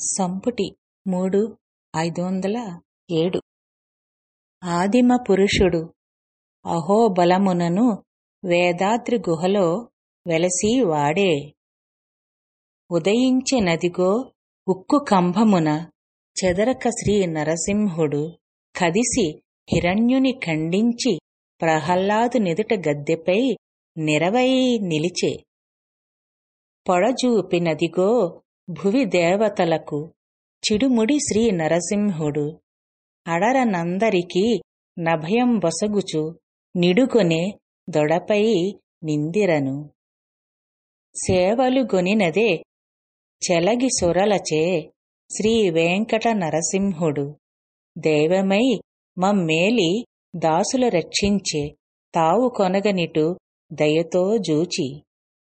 సంపుటి మూడు ఐదు వందల ఏడు. ఆదిమ పురుషుడు అహోబలమునను వేదాద్రి గుహలో వెలసి వాడే. ఉదయించినదిగో ఉక్కు కంభమున చెదరక శ్రీ నరసింహుడు కదిసి హిరణ్యుని ఖండించి ప్రహ్లాదు నిదుట గద్దెపై నిరవై నిలిచే. పొడజూపినదిగో భువి దేవతలకు చిడుముడి శ్రీ నరసింహుడు. అడరనందరికీ నభయం బొసగుచు నిడుకొనే దొడపై నిందిరను. సేవలుగొనినదే చెలగి సొరలచే శ్రీ వెంకట నరసింహుడు. దైవమై మమ్మేలి దాసుల రక్షించే తావు కొనగనిటు దయతో జూచి.